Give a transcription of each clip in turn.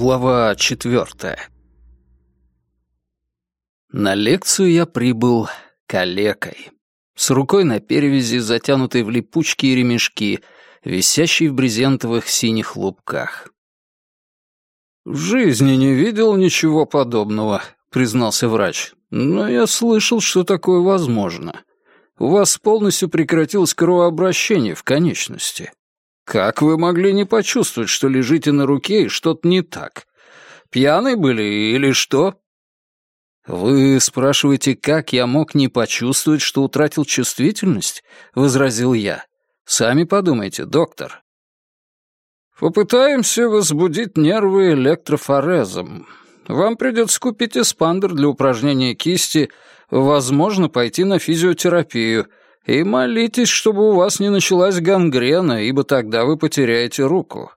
Глава четвертая. На лекцию я прибыл калекой. С рукой на перевязи, затянутой в липучки и ремешки, висящей в брезентовых синих лубках. «В жизни не видел ничего подобного», — признался врач. «Но я слышал, что такое возможно. У вас полностью прекратилось кровообращение в конечности. Как вы могли не почувствовать, что лежите на руке и что-то не так? Пьяные были или что?» «Вы спрашиваете, как я мог не почувствовать, что утратил чувствительность?» — возразил я. «Сами подумайте, доктор». «Попытаемся возбудить нервы электрофорезом. Вам придется купить эспандер для упражнения кисти, возможно, пойти на физиотерапию, и молитесь, чтобы у вас не началась гангрена, ибо тогда вы потеряете руку.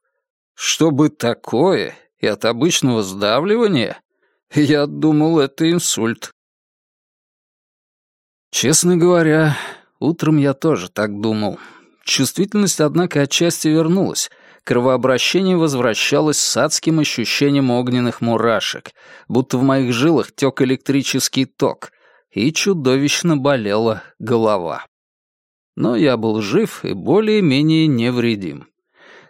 Чтобы такое и от обычного сдавливания, я думал, это инсульт. Честно говоря, утром я тоже так думал. Чувствительность, однако, отчасти вернулась. Кровообращение возвращалось с адским ощущением огненных мурашек, будто в моих жилах тек электрический ток, и чудовищно болела голова но я был жив и более-менее невредим.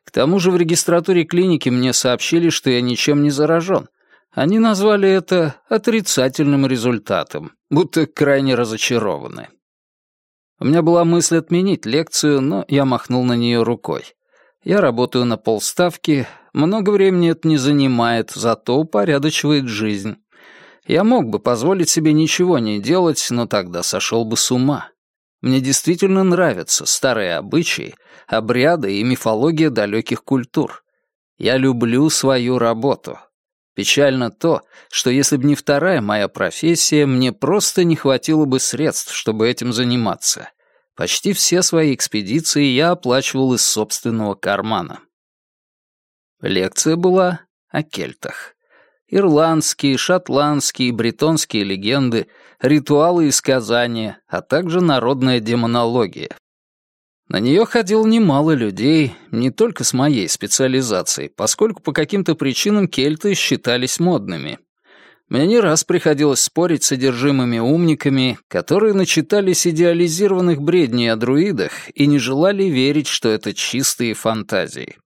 К тому же в регистратуре клиники мне сообщили, что я ничем не заражен. Они назвали это отрицательным результатом, будто крайне разочарованы. У меня была мысль отменить лекцию, но я махнул на нее рукой. Я работаю на полставки, много времени это не занимает, зато упорядочивает жизнь. Я мог бы позволить себе ничего не делать, но тогда сошел бы с ума. Мне действительно нравятся старые обычаи, обряды и мифология далеких культур. Я люблю свою работу. Печально то, что если бы не вторая моя профессия, мне просто не хватило бы средств, чтобы этим заниматься. Почти все свои экспедиции я оплачивал из собственного кармана. Лекция была о кельтах. Ирландские, шотландские бретонские легенды, ритуалы и сказания, а также народная демонология. На нее ходил немало людей, не только с моей специализацией, поскольку по каким-то причинам кельты считались модными. Мне не раз приходилось спорить с содержимыми умниками, которые начитались идеализированных бредней о друидах и не желали верить, что это чистые фантазии.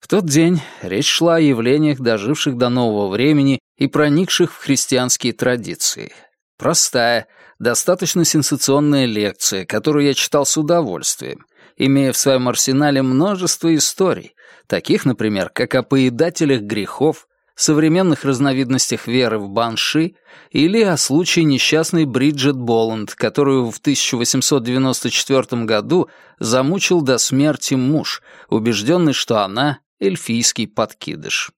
В тот день речь шла о явлениях, доживших до нового времени и проникших в христианские традиции. Простая, достаточно сенсационная лекция, которую я читал с удовольствием, имея в своем арсенале множество историй, таких, например, как о поедателях грехов, современных разновидностях веры в банши или о случае несчастной Бриджит Боланд, которую в 1894 году замучил до смерти муж, убежденный, что она эльфийский подкидыш.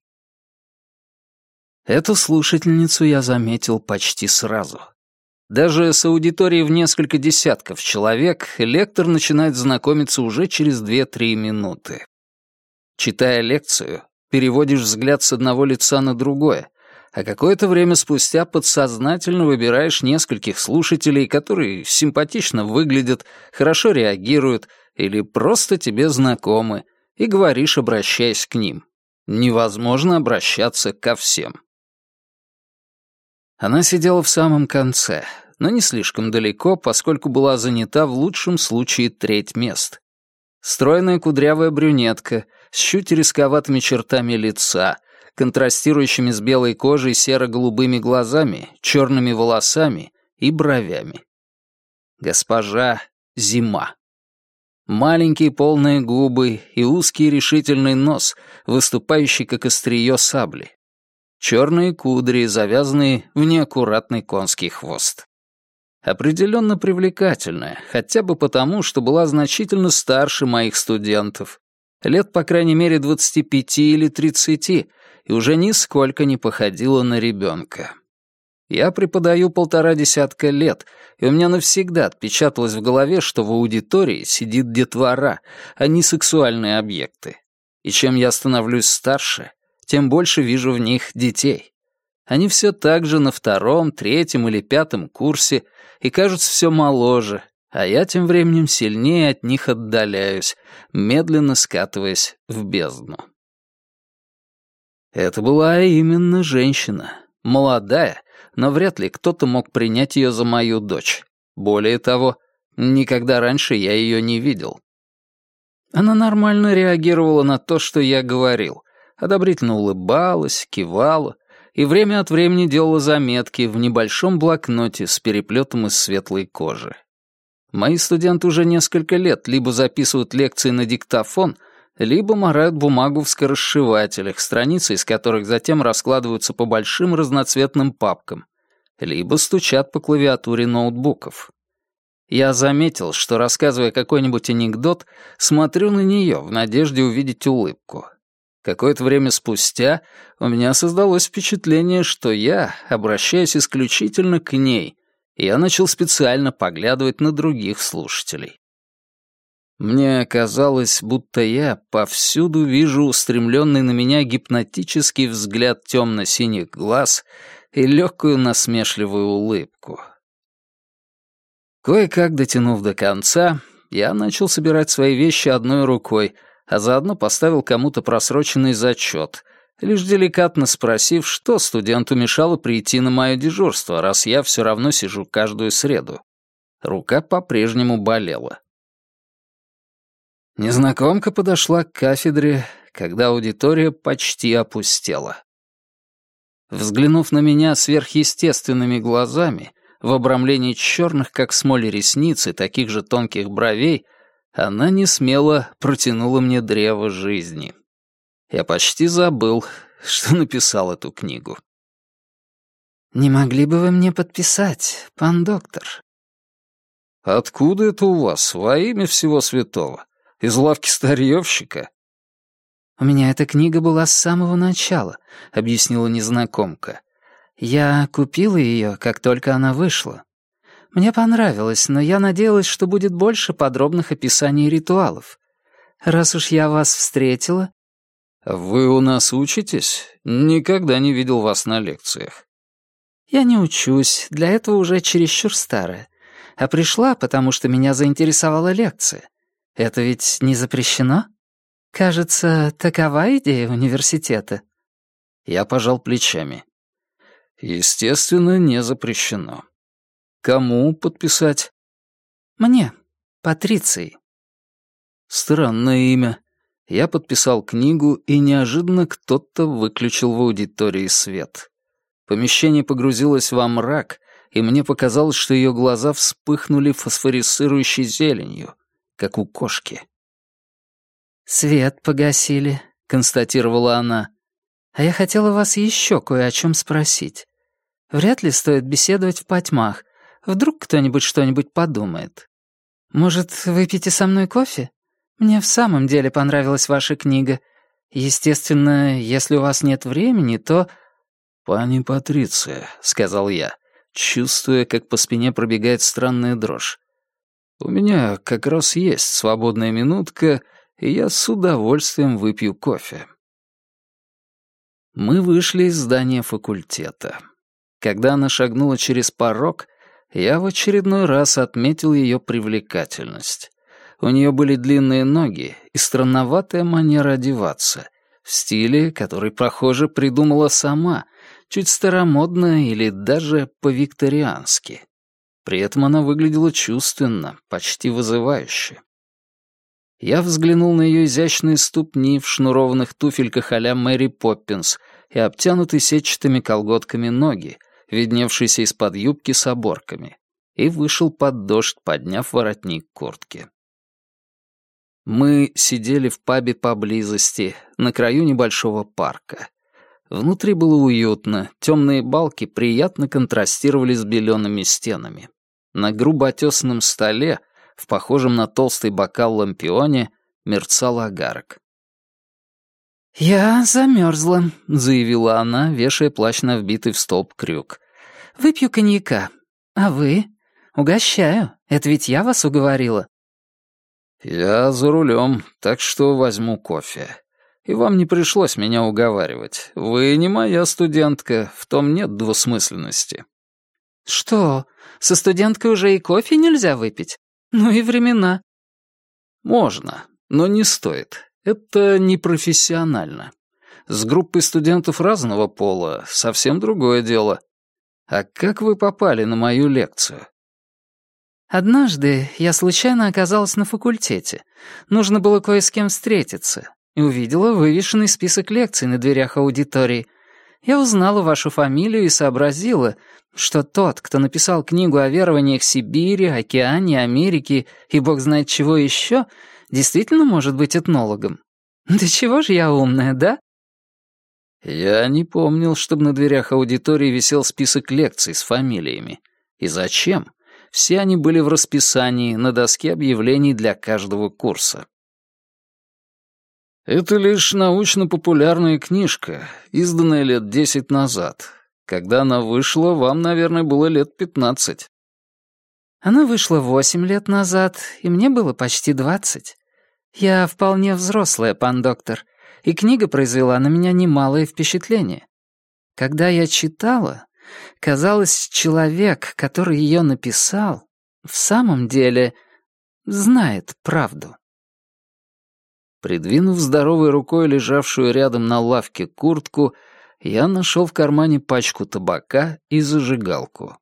Эту слушательницу я заметил почти сразу. Даже с аудиторией в несколько десятков человек лектор начинает знакомиться уже через 2-3 минуты. Читая лекцию, переводишь взгляд с одного лица на другое, а какое-то время спустя подсознательно выбираешь нескольких слушателей, которые симпатично выглядят, хорошо реагируют или просто тебе знакомы, и говоришь, обращаясь к ним. Невозможно обращаться ко всем. Она сидела в самом конце, но не слишком далеко, поскольку была занята в лучшем случае треть мест. Стройная кудрявая брюнетка с чуть рисковатыми чертами лица, контрастирующими с белой кожей серо-голубыми глазами, черными волосами и бровями. Госпожа Зима. Маленькие полные губы и узкий решительный нос, выступающий как острие сабли. Черные кудри, завязанные в неаккуратный конский хвост. Определенно привлекательная, хотя бы потому, что была значительно старше моих студентов. Лет, по крайней мере, 25 или 30, и уже нисколько не походила на ребенка. Я преподаю полтора десятка лет, и у меня навсегда отпечаталось в голове, что в аудитории сидит детвора, а не сексуальные объекты. И чем я становлюсь старше, тем больше вижу в них детей. Они все так же на втором, третьем или пятом курсе и кажутся все моложе, а я тем временем сильнее от них отдаляюсь, медленно скатываясь в бездну. Это была именно женщина. Молодая, но вряд ли кто-то мог принять ее за мою дочь. Более того, никогда раньше я ее не видел. Она нормально реагировала на то, что я говорил. Одобрительно улыбалась, кивала и время от времени делала заметки в небольшом блокноте с переплетом из светлой кожи. Мои студенты уже несколько лет либо записывают лекции на диктофон, либо морают бумагу в скоросшивателях, страницы из которых затем раскладываются по большим разноцветным папкам, либо стучат по клавиатуре ноутбуков. Я заметил, что, рассказывая какой-нибудь анекдот, смотрю на нее в надежде увидеть улыбку. Какое-то время спустя у меня создалось впечатление, что я обращаюсь исключительно к ней, и я начал специально поглядывать на других слушателей. Мне казалось, будто я повсюду вижу устремленный на меня гипнотический взгляд темно-синих глаз и легкую насмешливую улыбку. Кое-как дотянув до конца, я начал собирать свои вещи одной рукой, а заодно поставил кому-то просроченный зачет, лишь деликатно спросив, что студенту мешало прийти на мое дежурство, раз я все равно сижу каждую среду. Рука по-прежнему болела. Незнакомка подошла к кафедре, когда аудитория почти опустела. Взглянув на меня сверхъестественными глазами, в обрамлении черных, как смоль ресниц и таких же тонких бровей, она не смело протянула мне древо жизни. Я почти забыл, что написал эту книгу. «Не могли бы вы мне подписать, пан доктор?» «Откуда это у вас, во имя всего святого? Из лавки старьевщика?» «У меня эта книга была с самого начала», — объяснила незнакомка. Я купила ее, как только она вышла. Мне понравилось, но я надеялась, что будет больше подробных описаний ритуалов. Раз уж я вас встретила... Вы у нас учитесь? Никогда не видел вас на лекциях. Я не учусь, для этого уже чересчур старая. А пришла, потому что меня заинтересовала лекция. Это ведь не запрещено? Кажется, такова идея университета. Я пожал плечами. Естественно, не запрещено. Кому подписать? Мне, Патриции. Странное имя. Я подписал книгу, и неожиданно кто-то выключил в аудитории свет. Помещение погрузилось во мрак, и мне показалось, что ее глаза вспыхнули фосфорисцирующей зеленью, как у кошки. «Свет погасили», — констатировала она. «А я хотела вас еще кое о чем спросить. Вряд ли стоит беседовать в потьмах. Вдруг кто-нибудь что-нибудь подумает. Может, выпьете со мной кофе? Мне в самом деле понравилась ваша книга. Естественно, если у вас нет времени, то...» «Пани Патриция», — сказал я, чувствуя, как по спине пробегает странная дрожь. «У меня как раз есть свободная минутка, и я с удовольствием выпью кофе». Мы вышли из здания факультета. Когда она шагнула через порог, я в очередной раз отметил ее привлекательность. У нее были длинные ноги и странноватая манера одеваться, в стиле, который, похоже, придумала сама, чуть старомодно или даже по-викториански. При этом она выглядела чувственно, почти вызывающе. Я взглянул на ее изящные ступни в шнурованных туфельках а-ля Мэри Поппинс и обтянутые сетчатыми колготками ноги, видневшийся из-под юбки с оборками, и вышел под дождь, подняв воротник куртки. Мы сидели в пабе поблизости, на краю небольшого парка. Внутри было уютно, темные балки приятно контрастировали с белеными стенами. На грубо отесанном столе, в похожем на толстый бокал лампионе, мерцал агарок. «Я замерзла», — заявила она, вешая плащ на вбитый в столб крюк. «Выпью коньяка. А вы? Угощаю. Это ведь я вас уговорила». «Я за рулем, так что возьму кофе. И вам не пришлось меня уговаривать. Вы не моя студентка, в том нет двусмысленности». «Что, со студенткой уже и кофе нельзя выпить? Ну и времена». «Можно, но не стоит. Это непрофессионально. С группой студентов разного пола совсем другое дело. А как вы попали на мою лекцию? Однажды я случайно оказалась на факультете. Нужно было кое с кем встретиться. И увидела вывешенный список лекций на дверях аудитории. Я узнала вашу фамилию и сообразила, что тот, кто написал книгу о верованиях Сибири, Океане, Америке и бог знает чего еще, действительно может быть этнологом. Да чего же я умная, да? Я не помнил, чтобы на дверях аудитории висел список лекций с фамилиями. И зачем? Все они были в расписании на доске объявлений для каждого курса. Это лишь научно-популярная книжка, изданная лет десять назад. Когда она вышла, вам, наверное, было лет пятнадцать. Она вышла восемь лет назад, и мне было почти двадцать. Я вполне взрослая, пан доктор, и книга произвела на меня немалое впечатление. Когда я читала, казалось, человек, который ее написал, в самом деле знает правду. Придвинув здоровой рукой лежавшую рядом на лавке куртку, я нашел в кармане пачку табака и зажигалку.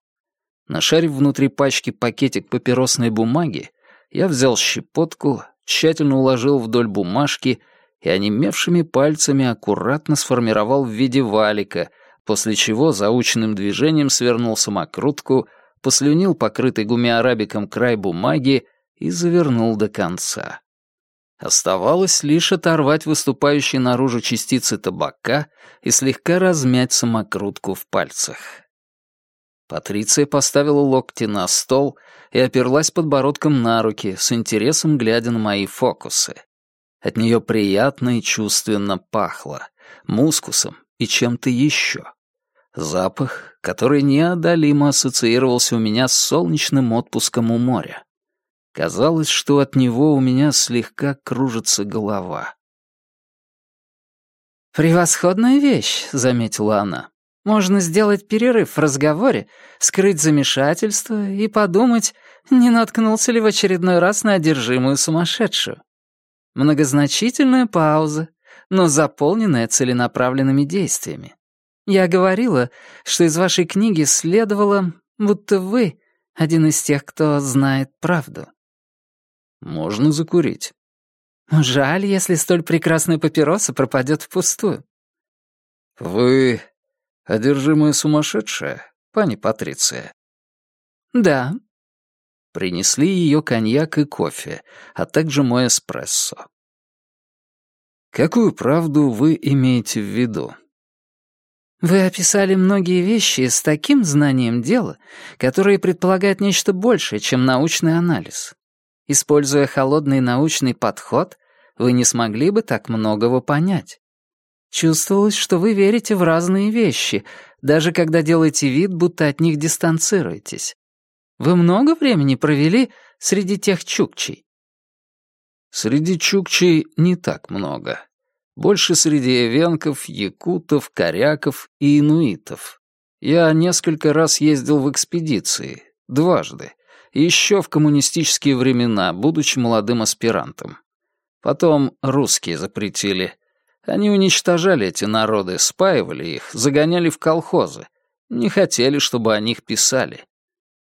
Нашарив внутри пачки пакетик папиросной бумаги, я взял щепотку, тщательно уложил вдоль бумажки и онемевшими пальцами аккуратно сформировал в виде валика, после чего заученным движением свернул самокрутку, послюнил покрытый гумиарабиком край бумаги и завернул до конца. Оставалось лишь оторвать выступающие наружу частицы табака и слегка размять самокрутку в пальцах. Патриция поставила локти на стол и оперлась подбородком на руки, с интересом глядя на мои фокусы. От нее приятно и чувственно пахло, мускусом и чем-то еще. Запах, который неодолимо ассоциировался у меня с солнечным отпуском у моря. Казалось, что от него у меня слегка кружится голова. «Превосходная вещь», — заметила она. «Можно сделать перерыв в разговоре, скрыть замешательство и подумать, не наткнулся ли в очередной раз на одержимую сумасшедшую. Многозначительная пауза, но заполненная целенаправленными действиями. Я говорила, что из вашей книги следовало, будто вы один из тех, кто знает правду. Можно закурить. Жаль, если столь прекрасная папироса пропадет впустую. Вы одержимая сумасшедшая, пани Патриция? Да. Принесли ее коньяк и кофе, а также мой эспрессо. Какую правду вы имеете в виду? Вы описали многие вещи с таким знанием дела, которое предполагает нечто большее, чем научный анализ. Используя холодный научный подход, вы не смогли бы так многого понять. Чувствовалось, что вы верите в разные вещи, даже когда делаете вид, будто от них дистанцируетесь. Вы много времени провели среди тех чукчей? Среди чукчей не так много. Больше среди эвенков, якутов, коряков и инуитов. Я несколько раз ездил в экспедиции, дважды, еще в коммунистические времена, будучи молодым аспирантом. Потом русские запретили. Они уничтожали эти народы, спаивали их, загоняли в колхозы. Не хотели, чтобы о них писали.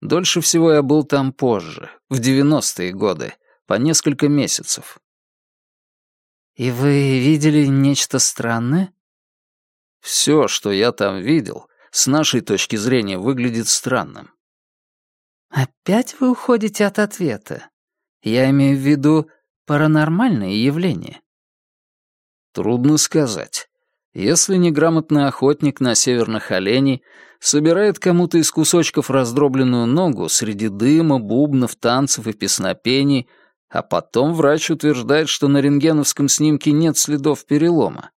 Дольше всего я был там позже, в девяностые годы, по несколько месяцев. «И вы видели нечто странное?» «Все, что я там видел, с нашей точки зрения выглядит странным. Опять вы уходите от ответа. Я имею в виду паранормальные явления. Трудно сказать. Если неграмотный охотник на северных оленей собирает кому-то из кусочков раздробленную ногу среди дыма, бубнов, танцев и песнопений, а потом врач утверждает, что на рентгеновском снимке нет следов перелома,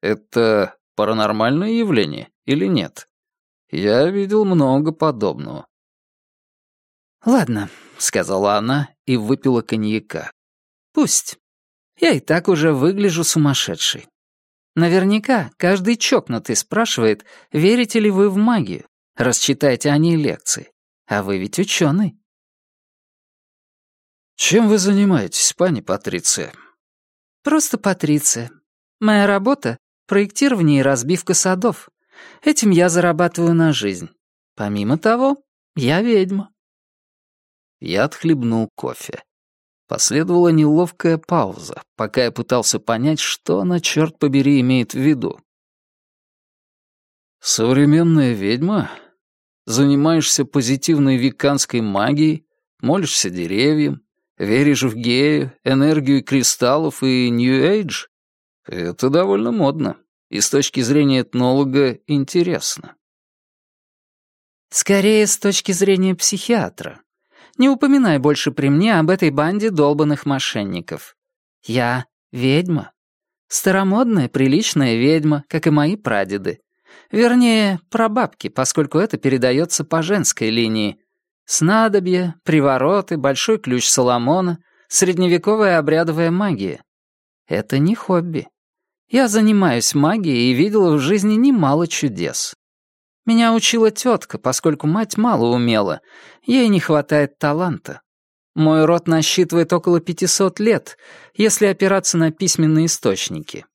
это паранормальное явление или нет? Я видел много подобного. «Ладно», — сказала она и выпила коньяка. «Пусть. Я и так уже выгляжу сумасшедшей. Наверняка каждый чокнутый спрашивает, верите ли вы в магию, раз читаете о ней лекции. А вы ведь ученый». «Чем вы занимаетесь, пани Патриция?» «Просто Патриция. Моя работа — проектирование и разбивка садов. Этим я зарабатываю на жизнь. Помимо того, я ведьма». Я отхлебнул кофе. Последовала неловкая пауза, пока я пытался понять, что она, черт побери, имеет в виду. «Современная ведьма? Занимаешься позитивной виканской магией, молишься деревьям, веришь в гею, энергию кристаллов и нью-эйдж? Это довольно модно и с точки зрения этнолога интересно». «Скорее, с точки зрения психиатра. Не упоминай больше при мне об этой банде долбанных мошенников. Я ведьма. Старомодная, приличная ведьма, как и мои прадеды. Вернее, прабабки, поскольку это передается по женской линии. Снадобья, привороты, большой ключ Соломона, средневековая обрядовая магия. Это не хобби. Я занимаюсь магией и видела в жизни немало чудес. Меня учила тетка, поскольку мать мало умела, ей не хватает таланта. Мой род насчитывает около 500 лет, если опираться на письменные источники.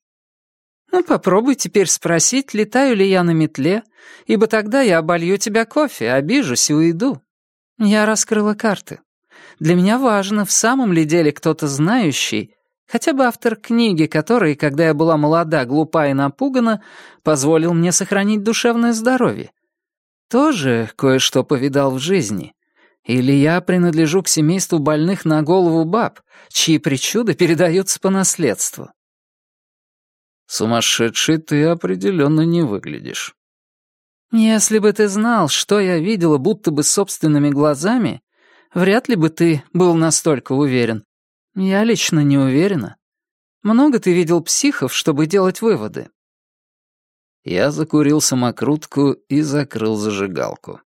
Ну, попробуй теперь спросить, летаю ли я на метле, ибо тогда я оболью тебя кофе, обижусь и уйду. Я раскрыла карты. Для меня важно, в самом ли деле кто-то знающий, хотя бы автор книги, который, когда я была молода, глупа и напугана, позволил мне сохранить душевное здоровье. Тоже кое-что повидал в жизни. Или я принадлежу к семейству больных на голову баб, чьи причуды передаются по наследству. Сумасшедший ты определенно не выглядишь. Если бы ты знал, что я видела будто бы собственными глазами, вряд ли бы ты был настолько уверен. Я лично не уверена. Много ты видел психов, чтобы делать выводы. Я закурил самокрутку и закрыл зажигалку.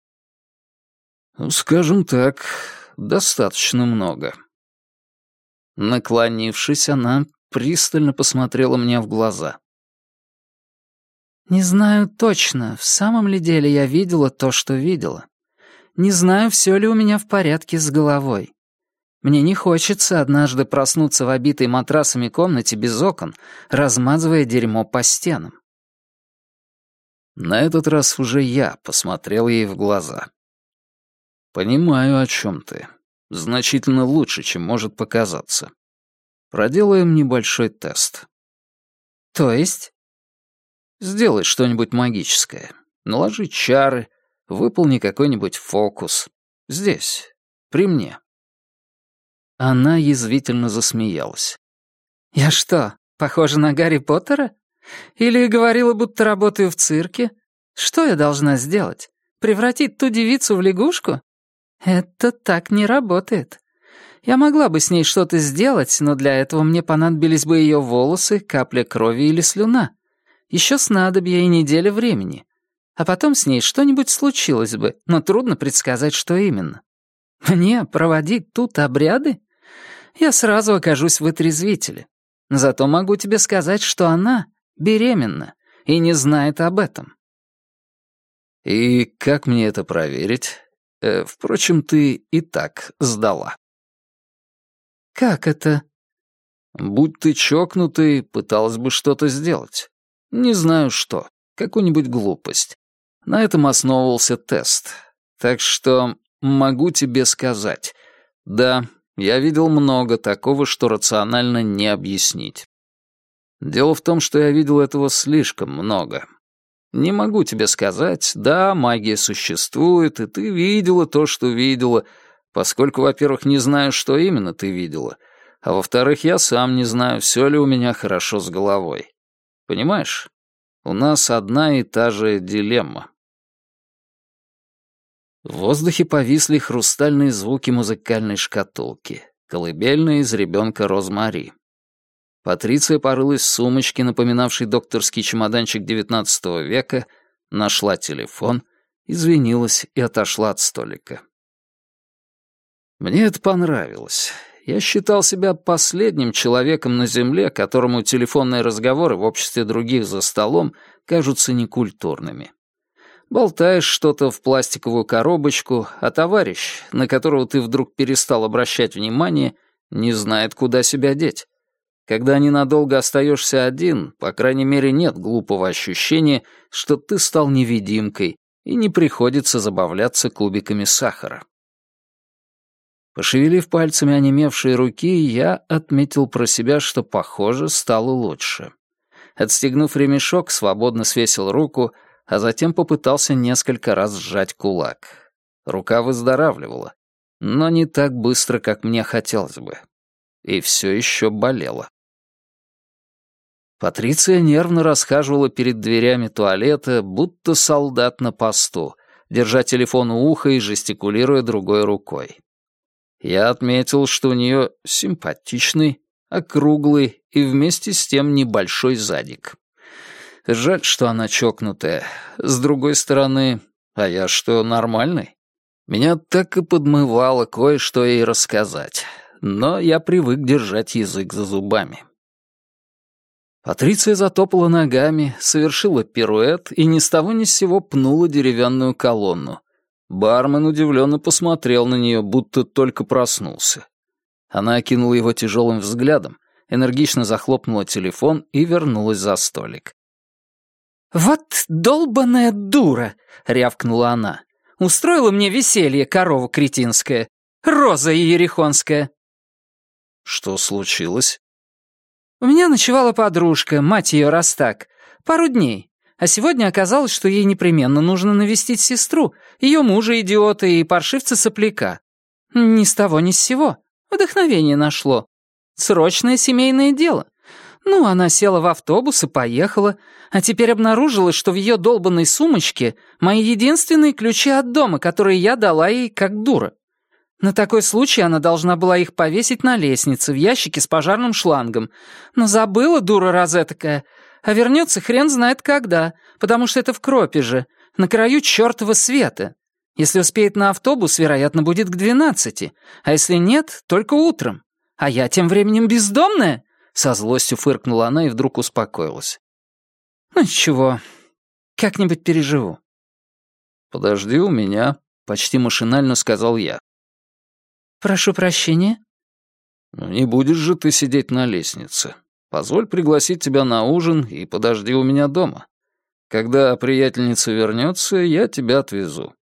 Скажем так, достаточно много. Наклонившись, она пристально посмотрела мне в глаза. «Не знаю точно, в самом ли деле я видела то, что видела. Не знаю, все ли у меня в порядке с головой. Мне не хочется однажды проснуться в обитой матрасами комнате без окон, размазывая дерьмо по стенам». На этот раз уже я посмотрел ей в глаза. «Понимаю, о чем ты. Значительно лучше, чем может показаться. Проделаем небольшой тест. То есть? Сделай что-нибудь магическое. Наложи чары, выполни какой-нибудь фокус. Здесь, при мне. Она язвительно засмеялась. «Я что, похожа на Гарри Поттера? Или говорила, будто работаю в цирке? Что я должна сделать? Превратить ту девицу в лягушку? Это так не работает. Я могла бы с ней что-то сделать, но для этого мне понадобились бы ее волосы, капля крови или слюна. Еще снадобья и неделя времени. А потом с ней что-нибудь случилось бы, но трудно предсказать, что именно. Мне проводить тут обряды? Я сразу окажусь в отрезвителе. Зато могу тебе сказать, что она беременна и не знает об этом. И как мне это проверить? Э, впрочем, ты и так сдала. «Как это?» «Будь ты чокнутый, пыталась бы что-то сделать. Не знаю что, какую-нибудь глупость. На этом основывался тест. Так что могу тебе сказать. Да, я видел много такого, что рационально не объяснить. Дело в том, что я видел этого слишком много. Не могу тебе сказать, да, магия существует, и ты видела то, что видела, поскольку, во-первых, не знаю, что именно ты видела, а во-вторых, я сам не знаю, все ли у меня хорошо с головой. Понимаешь? У нас одна и та же дилемма. В воздухе повисли хрустальные звуки музыкальной шкатулки, колыбельная из ребенка Розмари. Патриция порылась в сумочке, напоминавшей докторский чемоданчик XIX века, нашла телефон, извинилась и отошла от столика. Мне это понравилось. Я считал себя последним человеком на Земле, которому телефонные разговоры в обществе других за столом кажутся некультурными. Болтаешь что-то в пластиковую коробочку, а товарищ, на которого ты вдруг перестал обращать внимание, не знает, куда себя деть. Когда ненадолго остаешься один, по крайней мере, нет глупого ощущения, что ты стал невидимкой, и не приходится забавляться кубиками сахара. Пошевелив пальцами онемевшие руки, я отметил про себя, что, похоже, стало лучше. Отстегнув ремешок, свободно свесил руку, а затем попытался несколько раз сжать кулак. Рука выздоравливала, но не так быстро, как мне хотелось бы. И все еще болела. Патриция нервно расхаживала перед дверями туалета, будто солдат на посту, держа телефон у уха и жестикулируя другой рукой. Я отметил, что у нее симпатичный, округлый и вместе с тем небольшой задик. Жаль, что она чокнутая. С другой стороны, а я что, нормальный? Меня так и подмывало кое-что ей рассказать, но я привык держать язык за зубами. Патриция затопала ногами, совершила пируэт и ни с того ни с сего пнула деревянную колонну. Бармен удивленно посмотрел на нее, будто только проснулся. Она окинула его тяжелым взглядом, энергично захлопнула телефон и вернулась за столик. «Вот долбаная дура!» — рявкнула она. «Устроила мне веселье, корова кретинская, роза ерехонская». «Что случилось?» У меня ночевала подружка, мать ее Растак. Пару дней. А сегодня оказалось, что ей непременно нужно навестить сестру, ее мужа идиота и паршивца-сопляка. Ни с того ни с сего. Вдохновение нашло. Срочное семейное дело. Ну, она села в автобус и поехала, а теперь обнаружила, что в ее долбанной сумочке мои единственные ключи от дома, которые я дала ей как дура. На такой случай она должна была их повесить на лестнице в ящике с пожарным шлангом. Но забыла, дура розетокая. А вернется хрен знает когда, потому что это в кропе же, на краю чертова света. Если успеет на автобус, вероятно, будет к двенадцати, а если нет, только утром. А я тем временем бездомная?» Со злостью фыркнула она и вдруг успокоилась. «Ну ничего, как-нибудь переживу». «Подожди у меня», — почти машинально сказал я. «Прошу прощения?» «Ну, «Не будешь же ты сидеть на лестнице. Позволь пригласить тебя на ужин и подожди у меня дома. Когда приятельница вернется, я тебя отвезу.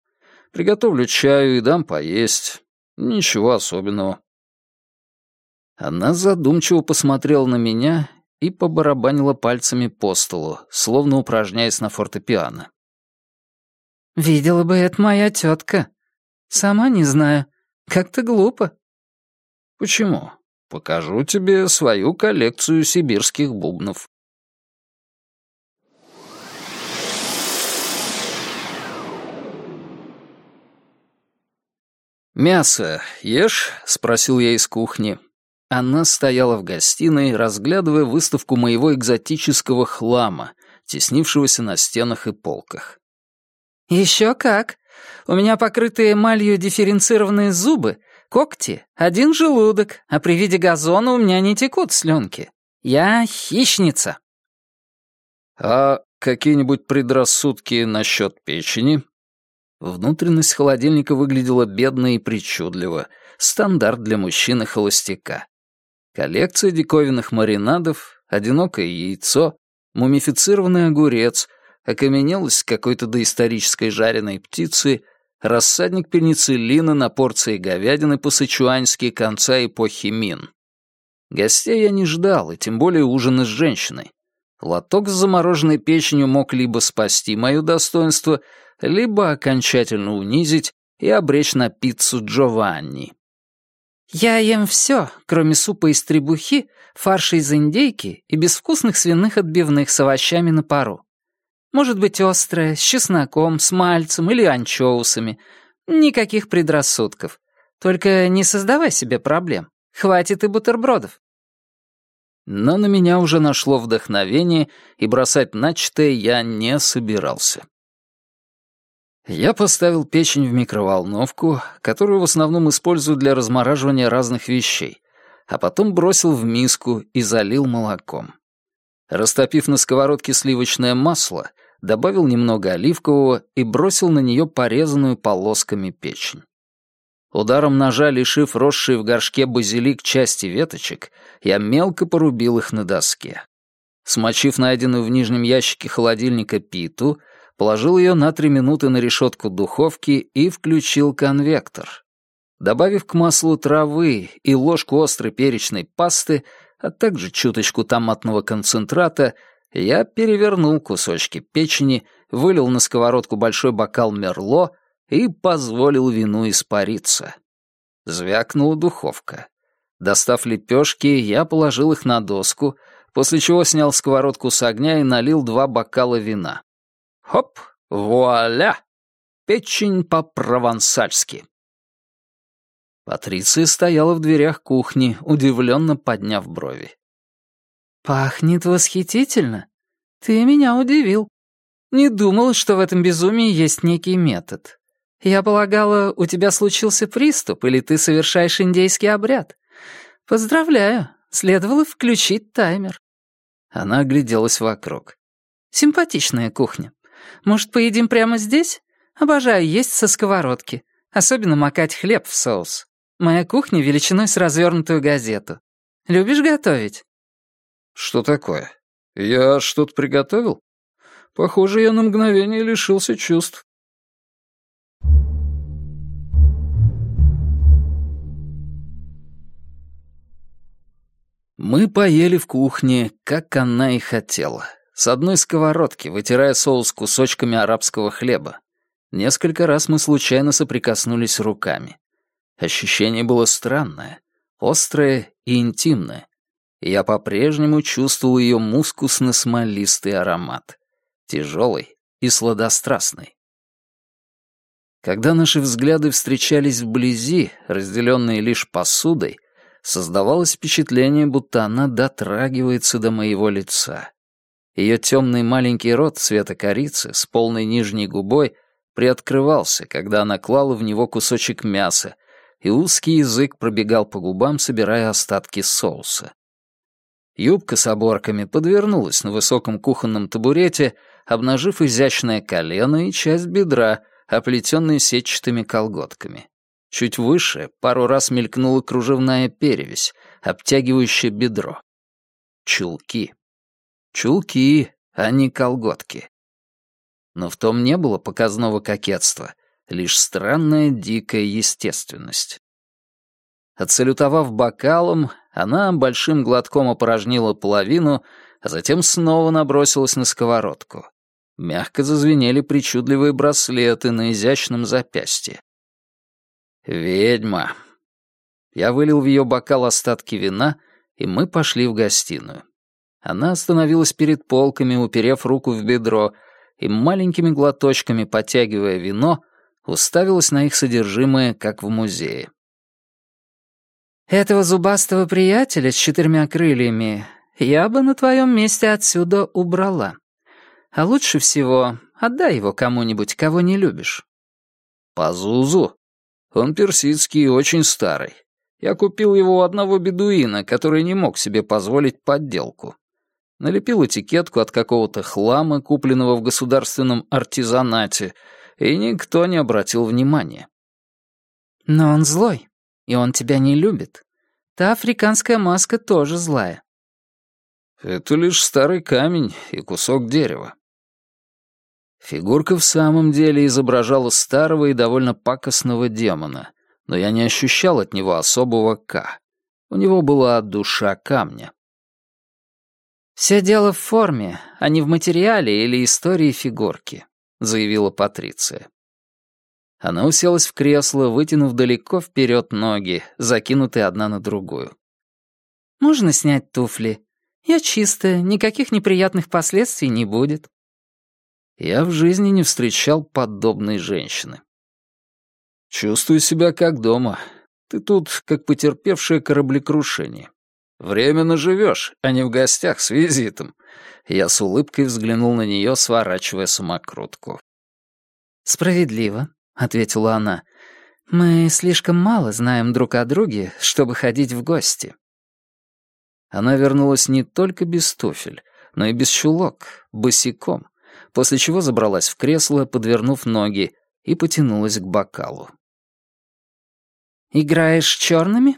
Приготовлю чаю и дам поесть. Ничего особенного». Она задумчиво посмотрела на меня и побарабанила пальцами по столу, словно упражняясь на фортепиано. «Видела бы это моя тетка. Сама не знаю. Как-то глупо». «Почему? Покажу тебе свою коллекцию сибирских бубнов». «Мясо ешь?» — спросил я из кухни. Она стояла в гостиной, разглядывая выставку моего экзотического хлама, теснившегося на стенах и полках. «Еще как. У меня покрытые эмалью дифференцированные зубы, когти, один желудок, а при виде газона у меня не текут слюнки. Я хищница». «А какие-нибудь предрассудки насчет печени?» Внутренность холодильника выглядела бедно и причудливо. Стандарт для мужчины-холостяка. Коллекция диковинных маринадов, одинокое яйцо, мумифицированный огурец, окаменелость какой-то доисторической жареной птицы, рассадник пенициллина на порции говядины по-сычуански конца эпохи Мин. Гостей я не ждал, и тем более ужина с женщиной. Лоток с замороженной печенью мог либо спасти мое достоинство, либо окончательно унизить и обречь на пиццу Джованни. «Я ем все, кроме супа из требухи, фарша из индейки и безвкусных свиных отбивных с овощами на пару. Может быть острое, с чесноком, с мальцем или анчоусами. Никаких предрассудков. Только не создавай себе проблем. Хватит и бутербродов. Но на меня уже нашло вдохновение, и бросать начатое я не собирался. Я поставил печень в микроволновку, которую в основном использую для размораживания разных вещей, а потом бросил в миску и залил молоком. Растопив на сковородке сливочное масло, добавил немного оливкового и бросил на нее порезанную полосками печень. Ударом ножа, лишив росший в горшке базилик части веточек, я мелко порубил их на доске. Смочив найденную в нижнем ящике холодильника питу, положил ее на три минуты на решетку духовки и включил конвектор. Добавив к маслу травы и ложку острой перечной пасты, а также чуточку томатного концентрата, я перевернул кусочки печени, вылил на сковородку большой бокал мерло — и позволил вину испариться. Звякнула духовка. Достав лепешки, я положил их на доску, после чего снял сковородку с огня и налил два бокала вина. Хоп, вуаля! Печень по-провансальски. Патриция стояла в дверях кухни, удивленно подняв брови. «Пахнет восхитительно. Ты меня удивил. Не думал, что в этом безумии есть некий метод. «Я полагала, у тебя случился приступ, или ты совершаешь индейский обряд. Поздравляю, следовало включить таймер». Она огляделась вокруг. «Симпатичная кухня. Может, поедим прямо здесь? Обожаю есть со сковородки, особенно макать хлеб в соус. Моя кухня величиной с развернутую газету. Любишь готовить?» «Что такое? Я что-то приготовил? Похоже, я на мгновение лишился чувств». Мы поели в кухне, как она и хотела. С одной сковородки, вытирая соус кусочками арабского хлеба. Несколько раз мы случайно соприкоснулись руками. Ощущение было странное, острое и интимное. я по-прежнему чувствовал ее мускусно-смолистый аромат. Тяжелый и сладострастный. Когда наши взгляды встречались вблизи, разделенные лишь посудой, создавалось впечатление, будто она дотрагивается до моего лица. Ее темный маленький рот цвета корицы с полной нижней губой приоткрывался, когда она клала в него кусочек мяса, и узкий язык пробегал по губам, собирая остатки соуса. Юбка с оборками подвернулась на высоком кухонном табурете, обнажив изящное колено и часть бедра, оплетенные сетчатыми колготками. Чуть выше пару раз мелькнула кружевная перевязь, обтягивающая бедро. Чулки. Чулки, а не колготки. Но в том не было показного кокетства, лишь странная дикая естественность. Отсалютовав бокалом, она большим глотком опорожнила половину, а затем снова набросилась на сковородку. Мягко зазвенели причудливые браслеты на изящном запястье. «Ведьма». Я вылил в ее бокал остатки вина, и мы пошли в гостиную. Она остановилась перед полками, уперев руку в бедро, и маленькими глоточками, потягивая вино, уставилась на их содержимое, как в музее. «Этого зубастого приятеля с четырьмя крыльями я бы на твоем месте отсюда убрала. А лучше всего отдай его кому-нибудь, кого не любишь». «Пазузу?» Он персидский и очень старый. Я купил его у одного бедуина, который не мог себе позволить подделку. Налепил этикетку от какого-то хлама, купленного в государственном артизанате, и никто не обратил внимания. Но он злой, и он тебя не любит. Та африканская маска тоже злая. Это лишь старый камень и кусок дерева. Фигурка в самом деле изображала старого и довольно пакостного демона, но я не ощущал от него особого «К». У него была душа камня. «Все дело в форме, а не в материале или истории фигурки», — заявила Патриция. Она уселась в кресло, вытянув далеко вперед ноги, закинутые одна на другую. «Можно снять туфли? Я чистая, никаких неприятных последствий не будет». Я в жизни не встречал подобной женщины. Чувствую себя как дома. Ты тут как потерпевшее кораблекрушение. Временно живешь, а не в гостях с визитом. Я с улыбкой взглянул на нее, сворачивая самокрутку. «Справедливо», — ответила она. «Мы слишком мало знаем друг о друге, чтобы ходить в гости». Она вернулась не только без туфель, но и без чулок, босиком после чего забралась в кресло, подвернув ноги, и потянулась к бокалу. «Играешь черными?»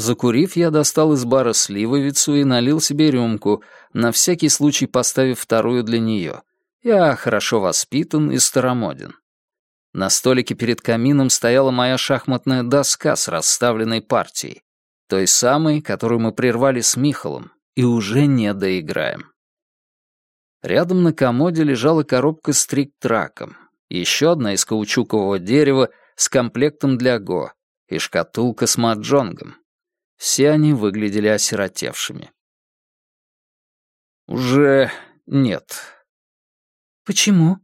Закурив, я достал из бара сливовицу и налил себе рюмку, на всякий случай поставив вторую для нее. Я хорошо воспитан и старомоден. На столике перед камином стояла моя шахматная доска с расставленной партией, той самой, которую мы прервали с Михалом, и уже не доиграем. Рядом на комоде лежала коробка с трик-траком, еще одна из каучукового дерева с комплектом для го и шкатулка с маджонгом. Все они выглядели осиротевшими. «Уже нет». «Почему?»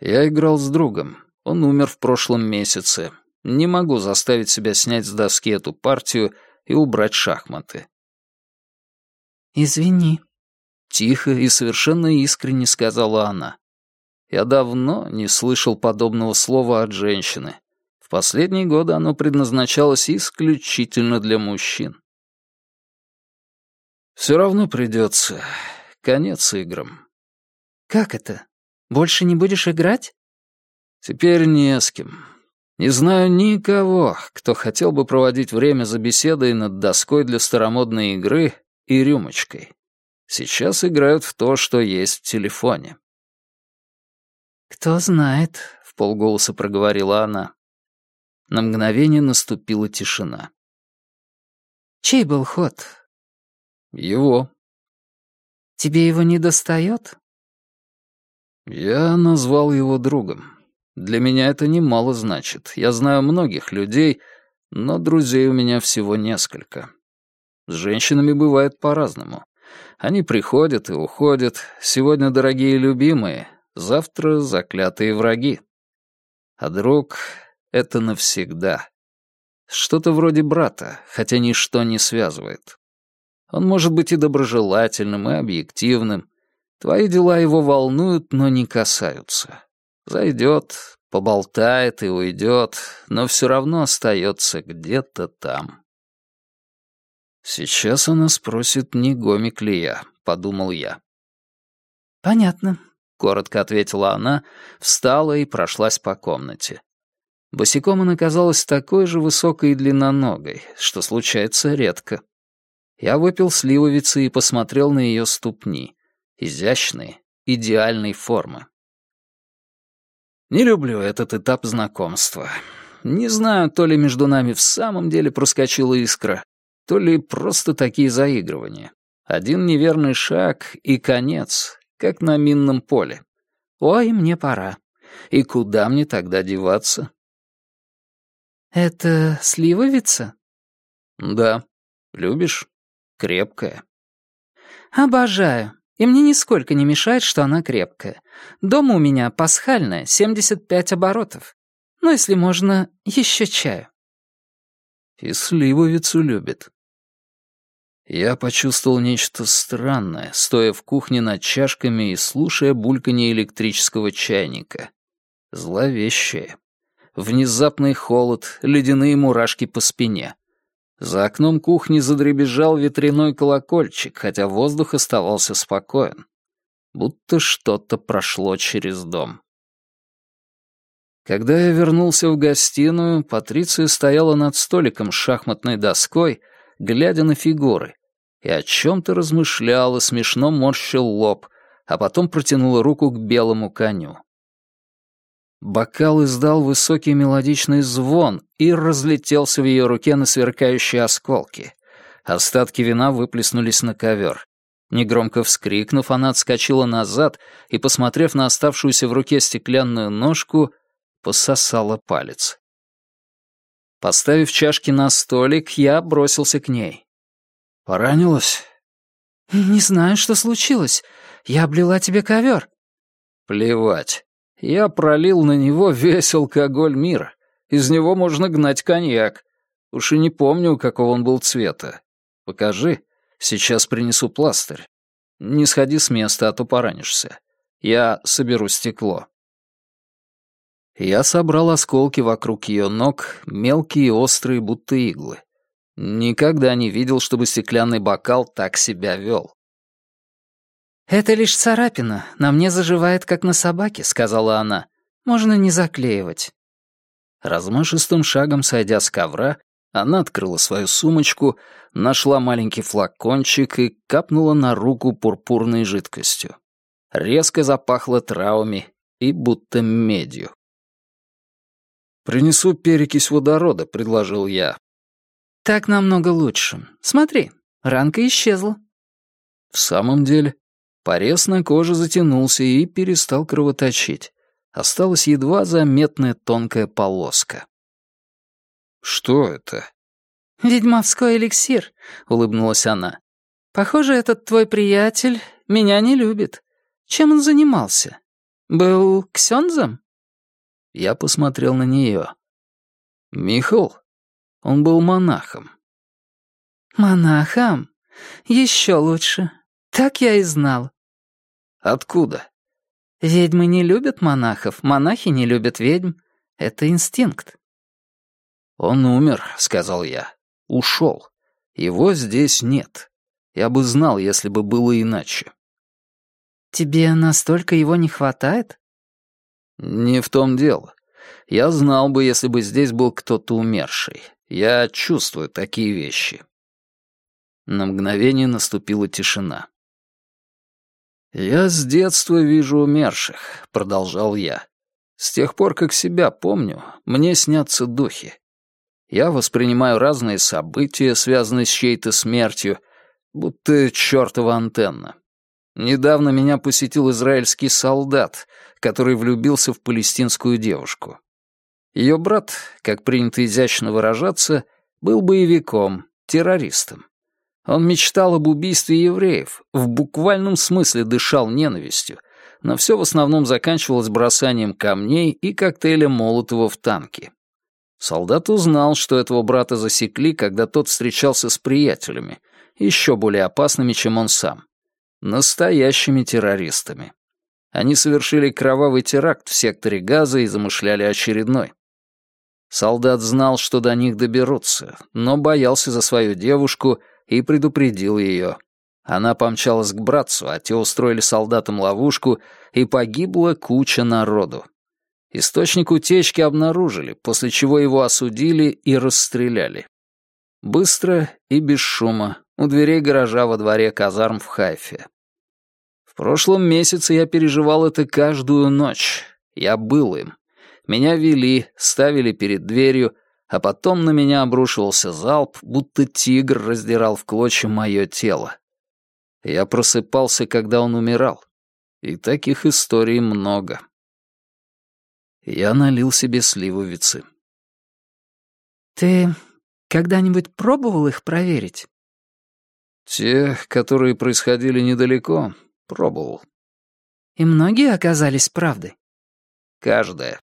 «Я играл с другом. Он умер в прошлом месяце. Не могу заставить себя снять с доски эту партию и убрать шахматы». «Извини», — тихо и совершенно искренне сказала она. Я давно не слышал подобного слова от женщины. В последние годы оно предназначалось исключительно для мужчин. Все равно придется. Конец играм. Как это? Больше не будешь играть? Теперь не с кем. Не знаю никого, кто хотел бы проводить время за беседой над доской для старомодной игры и рюмочкой. Сейчас играют в то, что есть в телефоне. «Кто знает», — в полголоса проговорила она. На мгновение наступила тишина. «Чей был ход?» «Его». «Тебе его не достает?» «Я назвал его другом. Для меня это немало значит. Я знаю многих людей, но друзей у меня всего несколько. С женщинами бывает по-разному. Они приходят и уходят. Сегодня дорогие любимые, завтра заклятые враги. А друг это навсегда. Что-то вроде брата, хотя ничто не связывает. Он может быть и доброжелательным, и объективным. Твои дела его волнуют, но не касаются. Зайдет, поболтает и уйдет, но все равно остается где-то там. «Сейчас она спросит, не гомик ли я», — подумал я. «Понятно», — коротко ответила она, встала и прошлась по комнате. Босиком она казалась такой же высокой и длинноногой, что случается редко. Я выпил сливовицы и посмотрел на ее ступни. Изящные, идеальной формы. Не люблю этот этап знакомства. Не знаю, то ли между нами в самом деле проскочила искра, то ли просто такие заигрывания. Один неверный шаг и конец, как на минном поле. Ой, мне пора. И куда мне тогда деваться? «Это сливовица?» «Да. Любишь? Крепкая». «Обожаю. И мне нисколько не мешает, что она крепкая. Дома у меня пасхальная, 75 оборотов. Ну, если можно, еще чаю». «И сливовицу любит». Я почувствовал нечто странное, стоя в кухне над чашками и слушая бульканье электрического чайника. Зловещее внезапный холод, ледяные мурашки по спине. За окном кухни задребезжал ветряной колокольчик, хотя воздух оставался спокоен. Будто что-то прошло через дом. Когда я вернулся в гостиную, Патриция стояла над столиком с шахматной доской, глядя на фигуры, и о чем-то размышляла, смешно морщил лоб, а потом протянула руку к белому коню. Бокал издал высокий мелодичный звон и разлетелся в ее руке на сверкающие осколки. Остатки вина выплеснулись на ковер. Негромко вскрикнув, она отскочила назад и, посмотрев на оставшуюся в руке стеклянную ножку, пососала палец. Поставив чашки на столик, я бросился к ней. «Поранилась?» «Не знаю, что случилось. Я облила тебе ковер». «Плевать. Я пролил на него весь алкоголь мира. Из него можно гнать коньяк. Уж и не помню, какого он был цвета. Покажи. Сейчас принесу пластырь. Не сходи с места, а то поранишься. Я соберу стекло. Я собрал осколки вокруг ее ног, мелкие и острые, будто иглы. Никогда не видел, чтобы стеклянный бокал так себя вел. «Это лишь царапина, на мне заживает, как на собаке», — сказала она. «Можно не заклеивать». Размашистым шагом сойдя с ковра, она открыла свою сумочку, нашла маленький флакончик и капнула на руку пурпурной жидкостью. Резко запахло травами и будто медью. «Принесу перекись водорода», — предложил я. «Так намного лучше. Смотри, ранка исчезла». В самом деле, порез на коже затянулся и перестал кровоточить. Осталась едва заметная тонкая полоска. «Что это?» «Ведьмовской эликсир», — улыбнулась она. «Похоже, этот твой приятель меня не любит. Чем он занимался? Был ксензом?» Я посмотрел на нее. «Михал? Он был монахом». «Монахом? Еще лучше. Так я и знал». «Откуда?» «Ведьмы не любят монахов, монахи не любят ведьм. Это инстинкт». «Он умер», — сказал я. «Ушел. Его здесь нет. Я бы знал, если бы было иначе». «Тебе настолько его не хватает?» «Не в том дело. Я знал бы, если бы здесь был кто-то умерший. Я чувствую такие вещи». На мгновение наступила тишина. «Я с детства вижу умерших», — продолжал я. «С тех пор, как себя помню, мне снятся духи. Я воспринимаю разные события, связанные с чьей-то смертью, будто чертова антенна. Недавно меня посетил израильский солдат, который влюбился в палестинскую девушку. Ее брат, как принято изящно выражаться, был боевиком, террористом. Он мечтал об убийстве евреев, в буквальном смысле дышал ненавистью, но все в основном заканчивалось бросанием камней и коктейлем Молотова в танки. Солдат узнал, что этого брата засекли, когда тот встречался с приятелями, еще более опасными, чем он сам. Настоящими террористами. Они совершили кровавый теракт в секторе газа и замышляли очередной. Солдат знал, что до них доберутся, но боялся за свою девушку и предупредил ее. Она помчалась к братцу, а те устроили солдатам ловушку, и погибла куча народу. Источник утечки обнаружили, после чего его осудили и расстреляли. Быстро и без шума, у дверей гаража во дворе казарм в Хайфе. В прошлом месяце я переживал это каждую ночь. Я был им. Меня вели, ставили перед дверью, а потом на меня обрушивался залп, будто тигр раздирал в клочья мое тело. Я просыпался, когда он умирал. И таких историй много. Я налил себе сливовицы. «Ты когда-нибудь пробовал их проверить?» «Те, которые происходили недалеко, Пробовал. И многие оказались правдой? Каждая.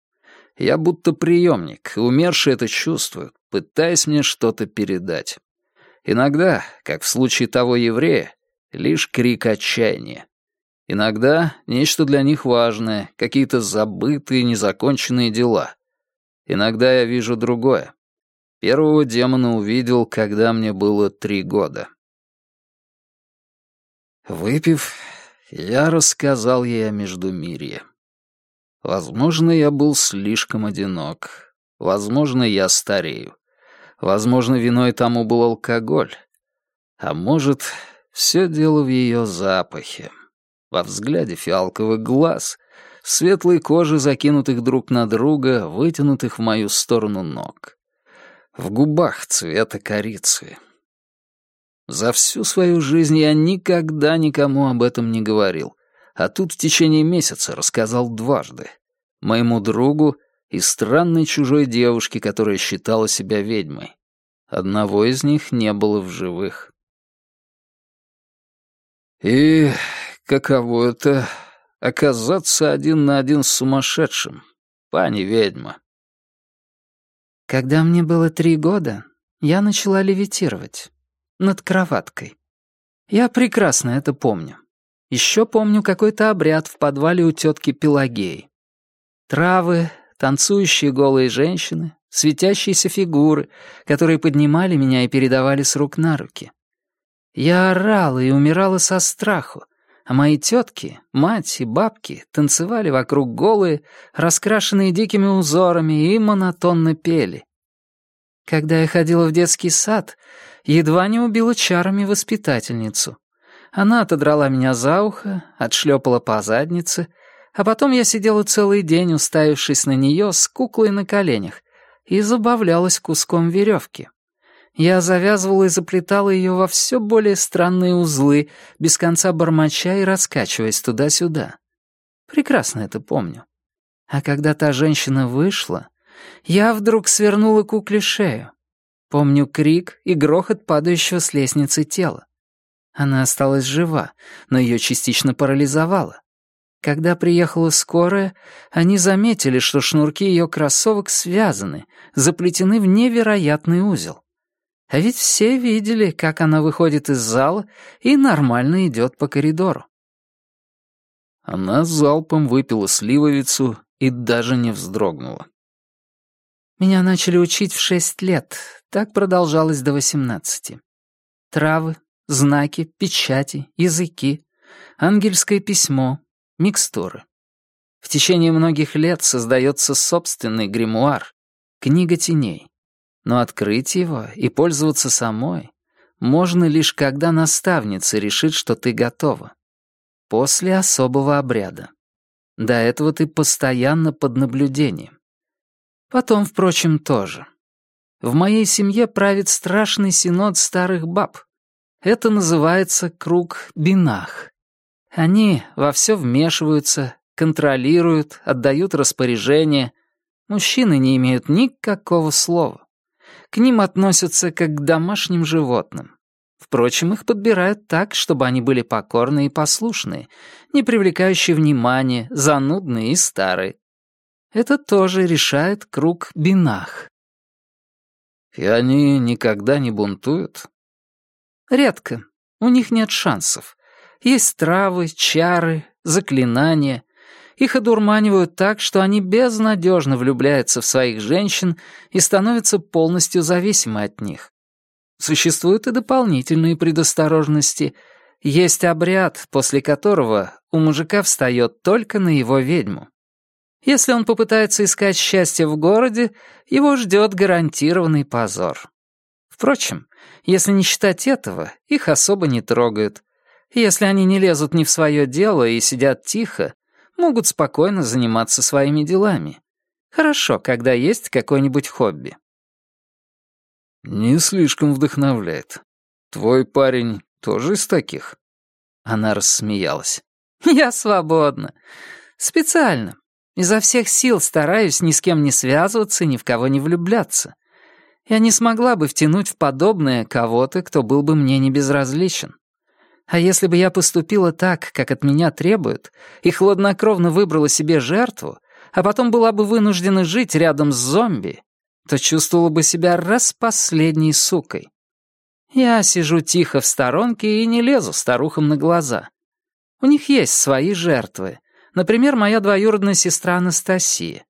Я будто приемник, умершие это чувствуют, пытаясь мне что-то передать. Иногда, как в случае того еврея, лишь крик отчаяния. Иногда нечто для них важное, какие-то забытые, незаконченные дела. Иногда я вижу другое. Первого демона увидел, когда мне было три года. Выпив, я рассказал ей о Междумирье. Возможно, я был слишком одинок. Возможно, я старею. Возможно, виной тому был алкоголь. А может, все дело в ее запахе. Во взгляде фиалковых глаз, светлой коже, закинутых друг на друга, вытянутых в мою сторону ног. В губах цвета корицы. За всю свою жизнь я никогда никому об этом не говорил, а тут в течение месяца рассказал дважды. Моему другу и странной чужой девушке, которая считала себя ведьмой. Одного из них не было в живых. И каково это — оказаться один на один с сумасшедшим, пани ведьма? Когда мне было три года, я начала левитировать над кроваткой. Я прекрасно это помню. Еще помню какой-то обряд в подвале у тетки Пелагеи. Травы, танцующие голые женщины, светящиеся фигуры, которые поднимали меня и передавали с рук на руки. Я орала и умирала со страху, а мои тетки, мать и бабки танцевали вокруг голые, раскрашенные дикими узорами и монотонно пели. Когда я ходила в детский сад, едва не убила чарами воспитательницу. Она отодрала меня за ухо, отшлепала по заднице, а потом я сидела целый день, уставившись на нее с куклой на коленях, и забавлялась куском веревки. Я завязывала и заплетала ее во все более странные узлы, без конца бормоча и раскачиваясь туда-сюда. Прекрасно это помню. А когда та женщина вышла, я вдруг свернула кукле шею. Помню крик и грохот падающего с лестницы тела. Она осталась жива, но ее частично парализовало. Когда приехала скорая, они заметили, что шнурки ее кроссовок связаны, заплетены в невероятный узел. А ведь все видели, как она выходит из зала и нормально идет по коридору. Она залпом выпила сливовицу и даже не вздрогнула. Меня начали учить в шесть лет, так продолжалось до восемнадцати. Травы, знаки, печати, языки, ангельское письмо, микстуры. В течение многих лет создается собственный гримуар, книга теней. Но открыть его и пользоваться самой можно лишь когда наставница решит, что ты готова. После особого обряда. До этого ты постоянно под наблюдением. Потом, впрочем, тоже. В моей семье правит страшный синод старых баб. Это называется круг бинах. Они во все вмешиваются, контролируют, отдают распоряжения. Мужчины не имеют никакого слова. К ним относятся как к домашним животным. Впрочем, их подбирают так, чтобы они были покорные и послушные, не привлекающие внимания, занудные и старые. Это тоже решает круг бинах. И они никогда не бунтуют? Редко. У них нет шансов. Есть травы, чары, заклинания, их одурманивают так, что они безнадежно влюбляются в своих женщин и становятся полностью зависимы от них. Существуют и дополнительные предосторожности. Есть обряд, после которого у мужика встает только на его ведьму. Если он попытается искать счастье в городе, его ждет гарантированный позор. Впрочем, если не считать этого, их особо не трогают. Если они не лезут ни в свое дело и сидят тихо, могут спокойно заниматься своими делами. Хорошо, когда есть какое-нибудь хобби. Не слишком вдохновляет. Твой парень тоже из таких? Она рассмеялась. Я свободна. Специально. Изо всех сил стараюсь ни с кем не связываться, ни в кого не влюбляться. Я не смогла бы втянуть в подобное кого-то, кто был бы мне не безразличен. А если бы я поступила так, как от меня требуют, и хладнокровно выбрала себе жертву, а потом была бы вынуждена жить рядом с зомби, то чувствовала бы себя раз последней сукой. Я сижу тихо в сторонке и не лезу старухам на глаза. У них есть свои жертвы. Например, моя двоюродная сестра Анастасия.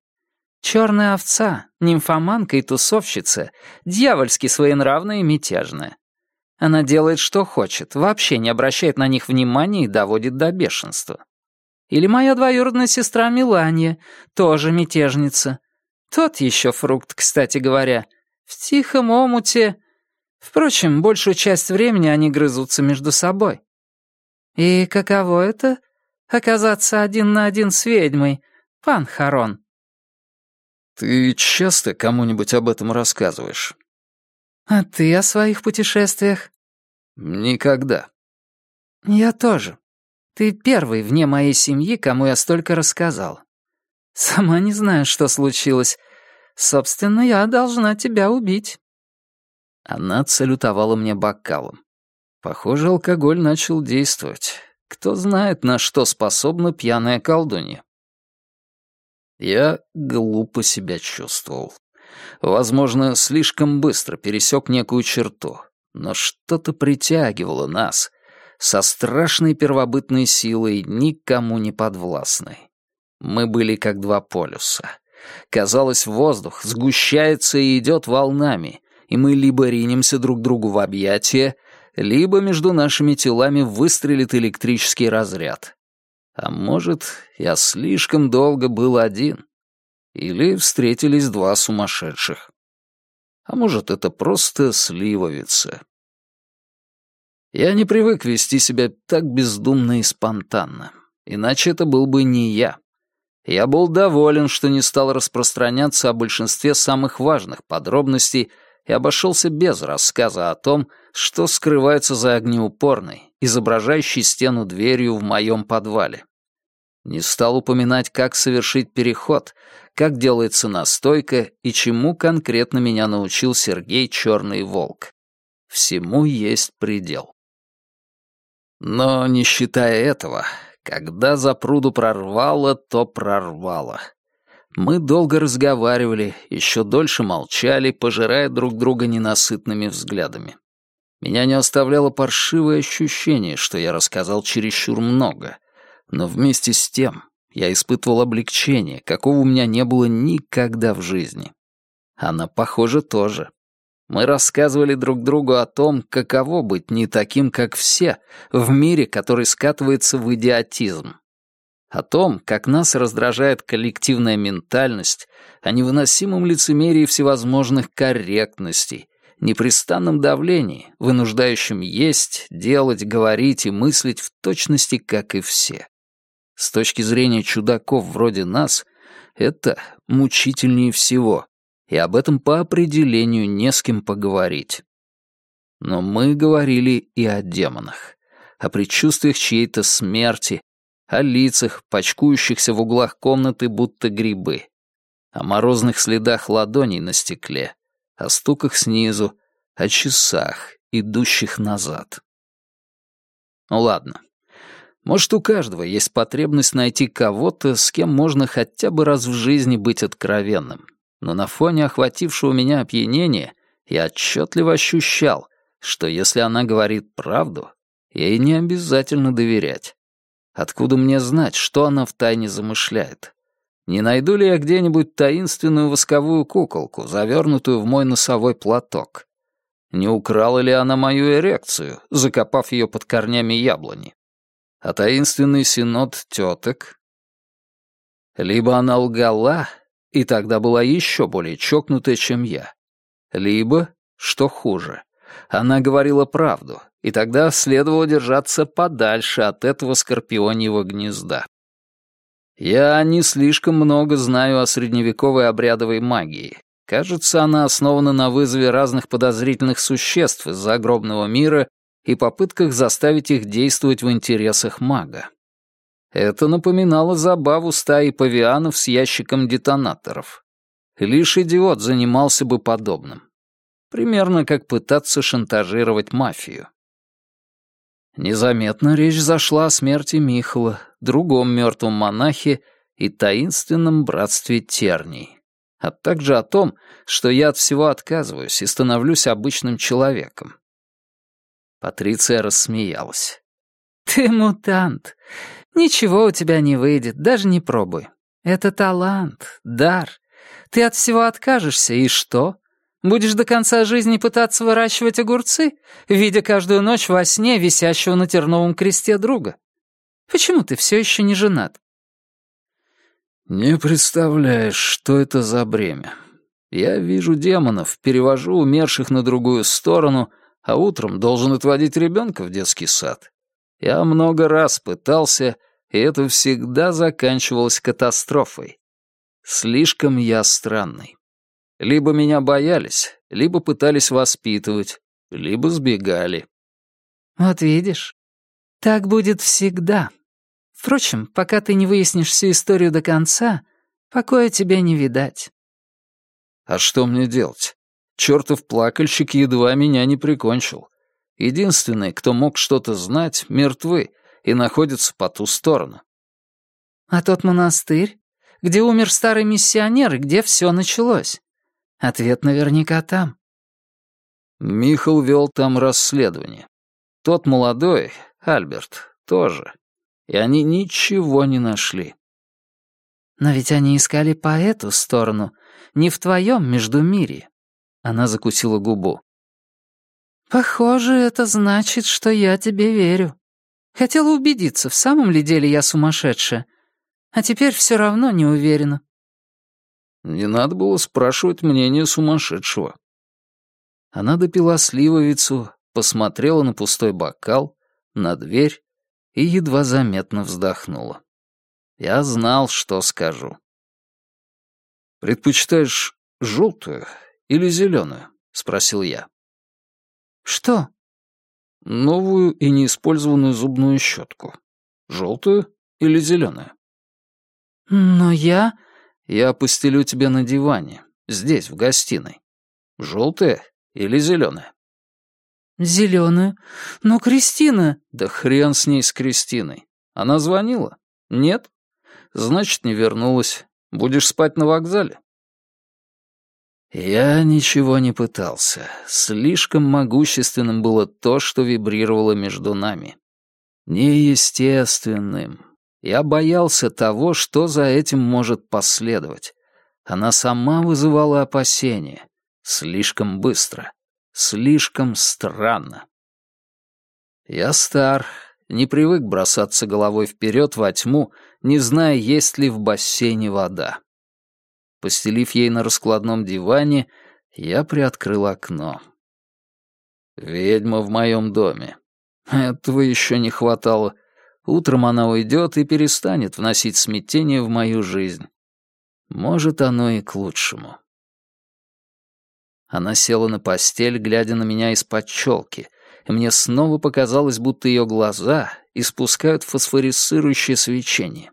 Черная овца, нимфоманка и тусовщица, дьявольски своенравная и мятежная. Она делает, что хочет, вообще не обращает на них внимания и доводит до бешенства. Или моя двоюродная сестра Милания, тоже мятежница. Тот еще фрукт, кстати говоря. В тихом омуте... Впрочем, большую часть времени они грызутся между собой. И каково это — оказаться один на один с ведьмой, пан Харон? Ты часто кому-нибудь об этом рассказываешь? «А ты о своих путешествиях?» «Никогда». «Я тоже. Ты первый вне моей семьи, кому я столько рассказал. Сама не знаю, что случилось. Собственно, я должна тебя убить». Она салютовала мне бокалом. Похоже, алкоголь начал действовать. Кто знает, на что способна пьяная колдунья. Я глупо себя чувствовал. Возможно, слишком быстро пересек некую черту, но что-то притягивало нас со страшной первобытной силой, никому не подвластной. Мы были как два полюса. Казалось, воздух сгущается и идет волнами, и мы либо ринемся друг другу в объятия, либо между нашими телами выстрелит электрический разряд. А может, я слишком долго был один. Или встретились два сумасшедших. А может, это просто сливовица. Я не привык вести себя так бездумно и спонтанно. Иначе это был бы не я. Я был доволен, что не стал распространяться о большинстве самых важных подробностей и обошелся без рассказа о том, что скрывается за огнеупорной, изображающей стену дверью в моем подвале. Не стал упоминать, как совершить переход, как делается настойка и чему конкретно меня научил Сергей Черный Волк. Всему есть предел. Но не считая этого, когда за пруду прорвало, то прорвало. Мы долго разговаривали, еще дольше молчали, пожирая друг друга ненасытными взглядами. Меня не оставляло паршивое ощущение, что я рассказал чересчур много. Но вместе с тем я испытывал облегчение, какого у меня не было никогда в жизни. Она, похоже, тоже. Мы рассказывали друг другу о том, каково быть не таким, как все, в мире, который скатывается в идиотизм о том, как нас раздражает коллективная ментальность, о невыносимом лицемерии всевозможных корректностей, непрестанном давлении, вынуждающем есть, делать, говорить и мыслить в точности, как и все. С точки зрения чудаков вроде нас, это мучительнее всего, и об этом по определению не с кем поговорить. Но мы говорили и о демонах, о предчувствиях чьей-то смерти, о лицах, почкующихся в углах комнаты, будто грибы, о морозных следах ладоней на стекле, о стуках снизу, о часах, идущих назад. Ну ладно. Может, у каждого есть потребность найти кого-то, с кем можно хотя бы раз в жизни быть откровенным. Но на фоне охватившего меня опьянения я отчетливо ощущал, что если она говорит правду, ей не обязательно доверять. Откуда мне знать, что она втайне замышляет? Не найду ли я где-нибудь таинственную восковую куколку, завернутую в мой носовой платок? Не украла ли она мою эрекцию, закопав ее под корнями яблони? А таинственный синод теток? Либо она лгала, и тогда была еще более чокнутая, чем я. Либо, что хуже, она говорила правду, и тогда следовало держаться подальше от этого скорпионьего гнезда. Я не слишком много знаю о средневековой обрядовой магии. Кажется, она основана на вызове разных подозрительных существ из загробного мира и попытках заставить их действовать в интересах мага. Это напоминало забаву стаи павианов с ящиком детонаторов. Лишь идиот занимался бы подобным. Примерно как пытаться шантажировать мафию. Незаметно речь зашла о смерти Михала, другом мертвом монахе и таинственном братстве терний, а также о том, что я от всего отказываюсь и становлюсь обычным человеком. Патриция рассмеялась. «Ты мутант. Ничего у тебя не выйдет, даже не пробуй. Это талант, дар. Ты от всего откажешься, и что? Будешь до конца жизни пытаться выращивать огурцы, видя каждую ночь во сне висящего на терновом кресте друга? Почему ты все еще не женат?» «Не представляешь, что это за бремя. Я вижу демонов, перевожу умерших на другую сторону, а утром должен отводить ребенка в детский сад. Я много раз пытался, и это всегда заканчивалось катастрофой. Слишком я странный. Либо меня боялись, либо пытались воспитывать, либо сбегали. Вот видишь, так будет всегда. Впрочем, пока ты не выяснишь всю историю до конца, покоя тебе не видать. А что мне делать? Чёртов плакальщик едва меня не прикончил. Единственный, кто мог что-то знать, мертвы и находятся по ту сторону. А тот монастырь, где умер старый миссионер и где все началось? Ответ наверняка там. Михал вел там расследование. Тот молодой, Альберт, тоже. И они ничего не нашли. Но ведь они искали по эту сторону, не в твоем междумирье. Она закусила губу. «Похоже, это значит, что я тебе верю. Хотела убедиться, в самом ли деле я сумасшедшая. А теперь все равно не уверена». Не надо было спрашивать мнение сумасшедшего. Она допила сливовицу, посмотрела на пустой бокал, на дверь и едва заметно вздохнула. Я знал, что скажу. «Предпочитаешь желтую или зеленую?» — спросил я. «Что?» «Новую и неиспользованную зубную щетку. Желтую или зеленую?» «Но я...» «Я постелю тебе на диване, здесь, в гостиной. Желтая или зеленая?» «Зеленую. Но Кристина...» «Да хрен с ней, с Кристиной. Она звонила? Нет? Значит, не вернулась. Будешь спать на вокзале?» Я ничего не пытался. Слишком могущественным было то, что вибрировало между нами. Неестественным. Я боялся того, что за этим может последовать. Она сама вызывала опасения. Слишком быстро. Слишком странно. Я стар, не привык бросаться головой вперед во тьму, не зная, есть ли в бассейне вода. Постелив ей на раскладном диване, я приоткрыл окно. «Ведьма в моем доме. Этого еще не хватало. Утром она уйдет и перестанет вносить смятение в мою жизнь. Может, оно и к лучшему». Она села на постель, глядя на меня из-под челки, и мне снова показалось, будто ее глаза испускают фосфорисцирующее свечение.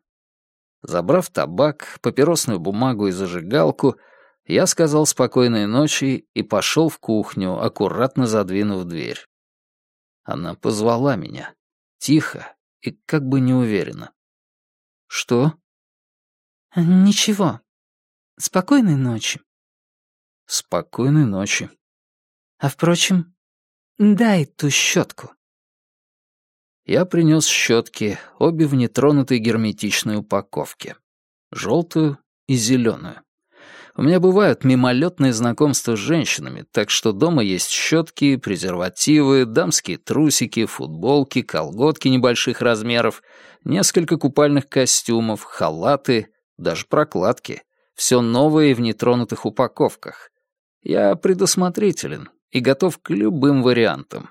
Забрав табак, папиросную бумагу и зажигалку, я сказал спокойной ночи и пошел в кухню, аккуратно задвинув дверь. Она позвала меня, тихо и как бы неуверенно. «Что?» «Ничего. Спокойной ночи». «Спокойной ночи». «А впрочем, дай ту щетку». Я принес щетки, обе в нетронутой герметичной упаковке. Желтую и зеленую. У меня бывают мимолетные знакомства с женщинами, так что дома есть щетки, презервативы, дамские трусики, футболки, колготки небольших размеров, несколько купальных костюмов, халаты, даже прокладки. Все новое в нетронутых упаковках. Я предусмотрителен и готов к любым вариантам.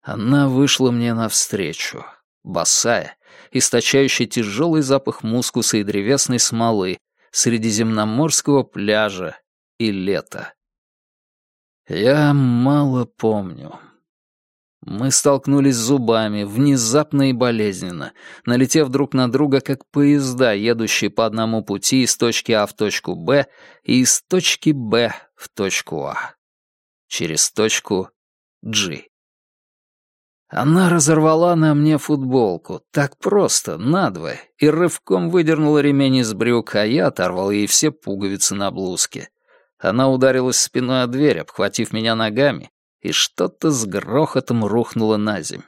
Она вышла мне навстречу, босая, источающая тяжелый запах мускуса и древесной смолы, средиземноморского пляжа и лета. Я мало помню. Мы столкнулись зубами, внезапно и болезненно, налетев друг на друга, как поезда, едущие по одному пути из точки А в точку Б и из точки Б в точку А. Через точку G. Она разорвала на мне футболку, так просто, надвое, и рывком выдернула ремень из брюк, а я оторвал ей все пуговицы на блузке. Она ударилась спиной о дверь, обхватив меня ногами, и что-то с грохотом рухнуло на земь.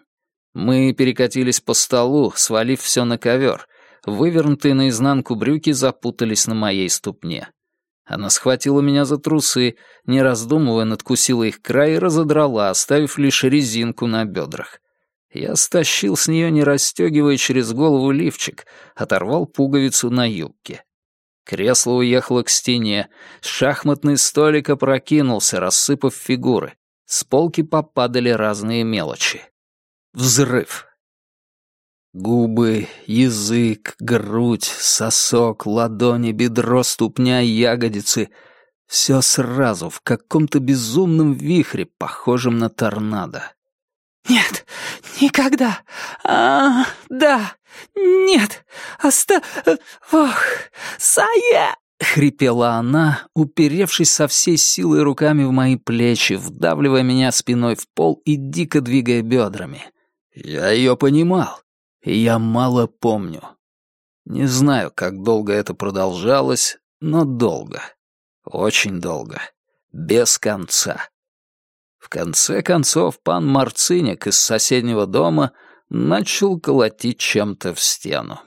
Мы перекатились по столу, свалив все на ковер. Вывернутые наизнанку брюки запутались на моей ступне. Она схватила меня за трусы, не раздумывая, надкусила их край и разодрала, оставив лишь резинку на бедрах. Я стащил с нее, не расстегивая через голову лифчик, оторвал пуговицу на юбке. Кресло уехало к стене, шахматный столик опрокинулся, рассыпав фигуры. С полки попадали разные мелочи. Взрыв. Губы, язык, грудь, сосок, ладони, бедро, ступня, ягодицы — все сразу, в каком-то безумном вихре, похожем на торнадо. «Нет, никогда! А, да! Нет! Оста... Ох! Сае!» — хрипела она, уперевшись со всей силой руками в мои плечи, вдавливая меня спиной в пол и дико двигая бедрами. Я ее понимал я мало помню. Не знаю, как долго это продолжалось, но долго. Очень долго. Без конца. В конце концов, пан Марциник из соседнего дома начал колотить чем-то в стену.